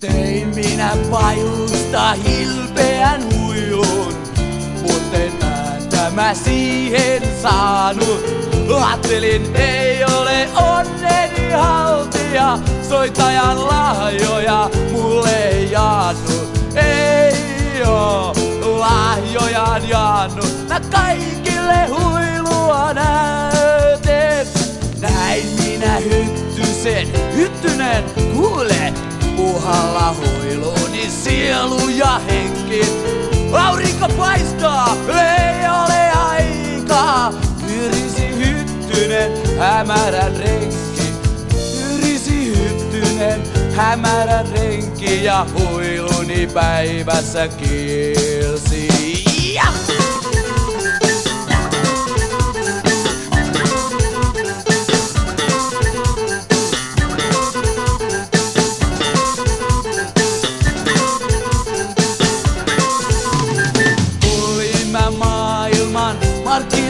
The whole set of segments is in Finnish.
Tein minä pajusta hilpeän huilun, mutta en mä siihen saanut. Ajattelin, ei ole onneni haltia, soitajan lahjoja mulle ei jaannu. Ei oo lahjoja jaannut, mä kaikille huilua näytän. Näin minä hyttysen, hyttynen, kuule, uhalla huiluni sielu ja henki. Aurinko paistaa, ei ole aikaa. Yrisi hyttynen, hämärän renki. Yrisi hyttynen, hämärän renki ja huiluni päivässä kielsi.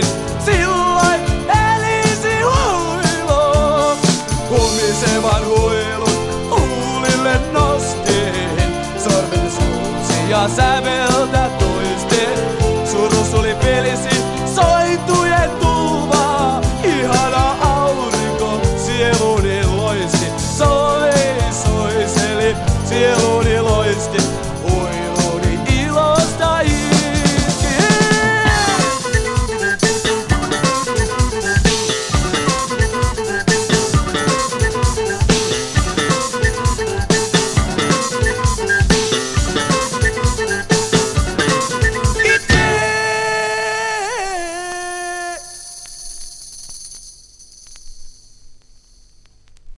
niin silloin elisi huilon. Humisevan huilun huulille nostin, sormen suusi ja sävel.